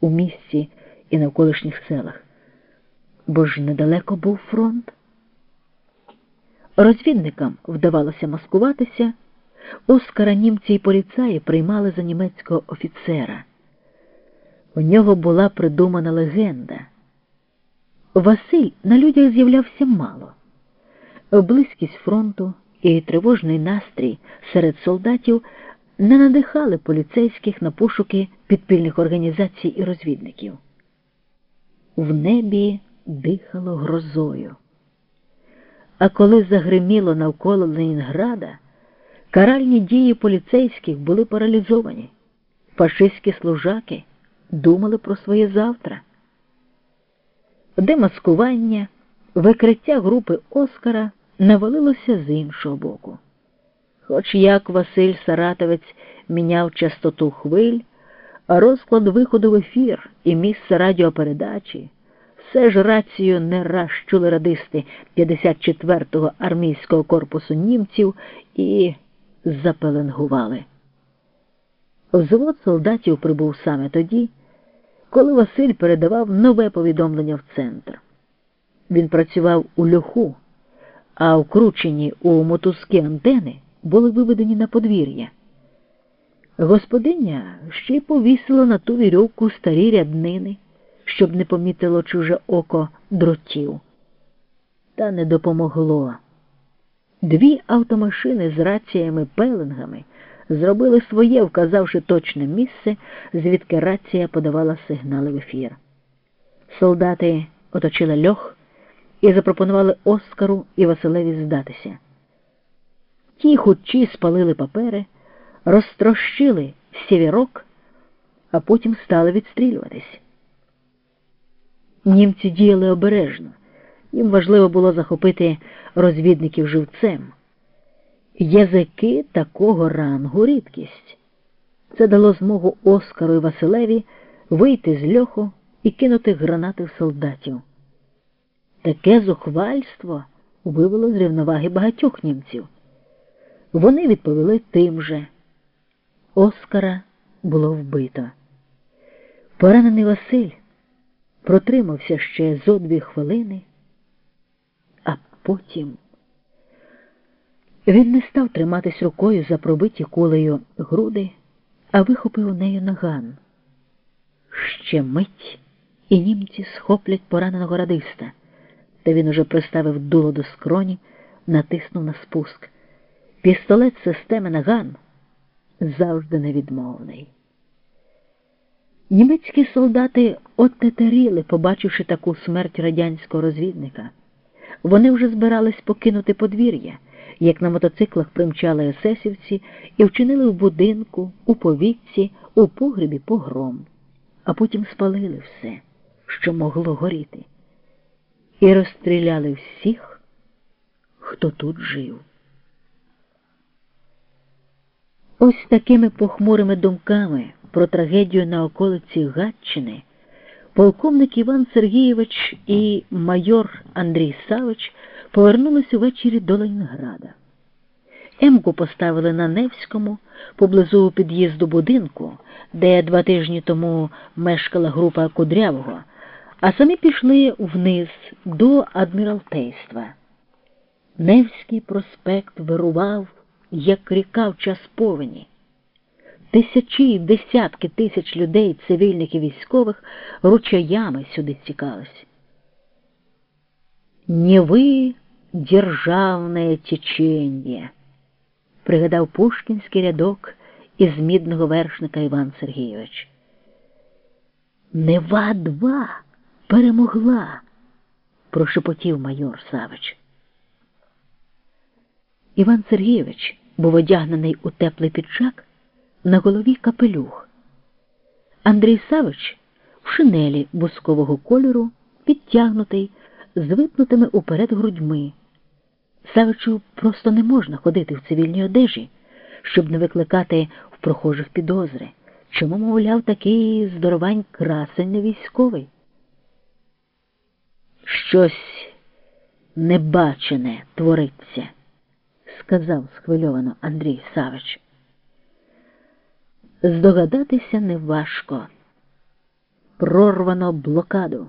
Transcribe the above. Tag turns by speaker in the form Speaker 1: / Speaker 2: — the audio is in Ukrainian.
Speaker 1: у місті і навколишніх селах. Бо ж недалеко був фронт. Розвідникам вдавалося маскуватися, Оскара німці й поліцаї приймали за німецького офіцера. У нього була придумана легенда. Василь на людях з'являвся мало. Близькість фронту і тривожний настрій серед солдатів не надихали поліцейських на пошуки підпільних організацій і розвідників. В небі дихало грозою. А коли загриміло навколо Ленінграда, каральні дії поліцейських були паралізовані. Фашистські служаки думали про своє завтра. Демаскування, викриття групи Оскара навалилося з іншого боку. Хоч як Василь Саратовець міняв частоту хвиль, а розклад виходу в ефір і місце радіопередачі, все ж рацію не раз чули радисти 54-го армійського корпусу німців і запеленгували. Взвод солдатів прибув саме тоді, коли Василь передавав нове повідомлення в центр. Він працював у льоху, а вкручені у мотузки антени були виведені на подвір'я. Господиня ще й повісила на ту вірьовку старі ряднини, щоб не помітило чуже око дротів. Та не допомогло. Дві автомашини з раціями пелингами зробили своє, вказавши точне місце, звідки рація подавала сигнали в ефір. Солдати оточили льох і запропонували Оскару і Василеві здатися. Ті хучі спалили папери, розтрощили сівірок, а потім стали відстрілюватись. Німці діяли обережно, їм важливо було захопити розвідників живцем. Язики такого рангу рідкість. Це дало змогу Оскару і Василеві вийти з льоху і кинути гранати в солдатів. Таке зухвальство вивело з рівноваги багатьох німців. Вони відповіли тим же. Оскара було вбито. Поранений Василь протримався ще зо дві хвилини, а потім він не став триматись рукою за пробиті кулею груди, а вихопив у неї наган. Ще мить, і німці схоплять пораненого радиста, та він уже приставив дуло до скроні, натиснув на спуск. Пістолет системи наган завжди невідмовний. Німецькі солдати оттетеріли, побачивши таку смерть радянського розвідника. Вони вже збирались покинути подвір'я, як на мотоциклах примчали есесівці і вчинили в будинку, у повітці, у погребі погром, а потім спалили все, що могло горіти, і розстріляли всіх, хто тут жив. Ось такими похмурими думками про трагедію на околиці Гатчини полковник Іван Сергійович і майор Андрій Савич повернулись увечері до Ленінграда. Емку поставили на Невському поблизу під'їзду будинку, де два тижні тому мешкала група Кудрявого, а самі пішли вниз до адміралтейства. Невський проспект вирував, як ріка в час повені. Тисячі й десятки тисяч людей, цивільних і військових, ручаями сюди стікались. Не ви державне течение, пригадав пушкінський рядок із мідного вершника Іван Сергійович. Нева два перемогла, прошепотів майор Савич. Іван Сергійович був одягнений у теплий піджак, на голові капелюх. Андрій Савич в шинелі бускового кольору, підтягнутий, з випнутими уперед грудьми. Савичу просто не можна ходити в цивільній одежі, щоб не викликати в прохожих підозри, чому, мовляв, такий здоровань красень військовий. Щось небачене твориться сказав схвильовано Андрій Савич. Здогадатися неважко. прорвано блокаду.